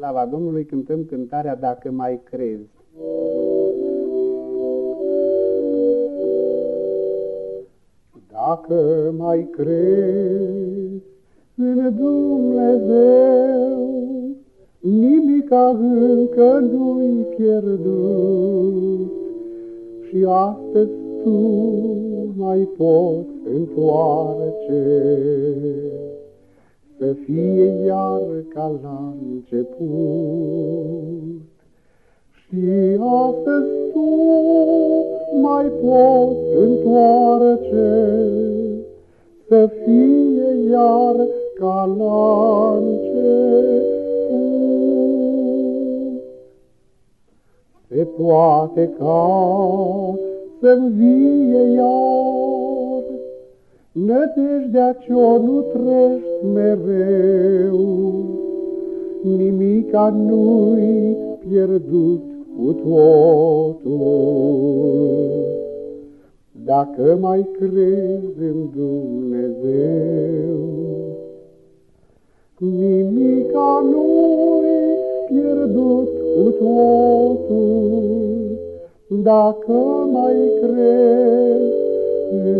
slava Domnului, cântăm cântarea Dacă mai crezi. Dacă mai crezi în Dumnezeu, nimica încă nu-i pierdut și astăzi tu mai poți întoarce să fie iar ca la început. Și astăzi tu mai poți întoarce, să fie iar ca la început. Se poate ca să-mi vie iar Nădejdea ce-o nu trești mereu, Nimica nu-i pierdut cu totul. Dacă mai crezi în Dumnezeu, Nimica nu-i pierdut cu totul. Dacă mai crezi în Dumnezeu,